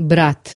brat.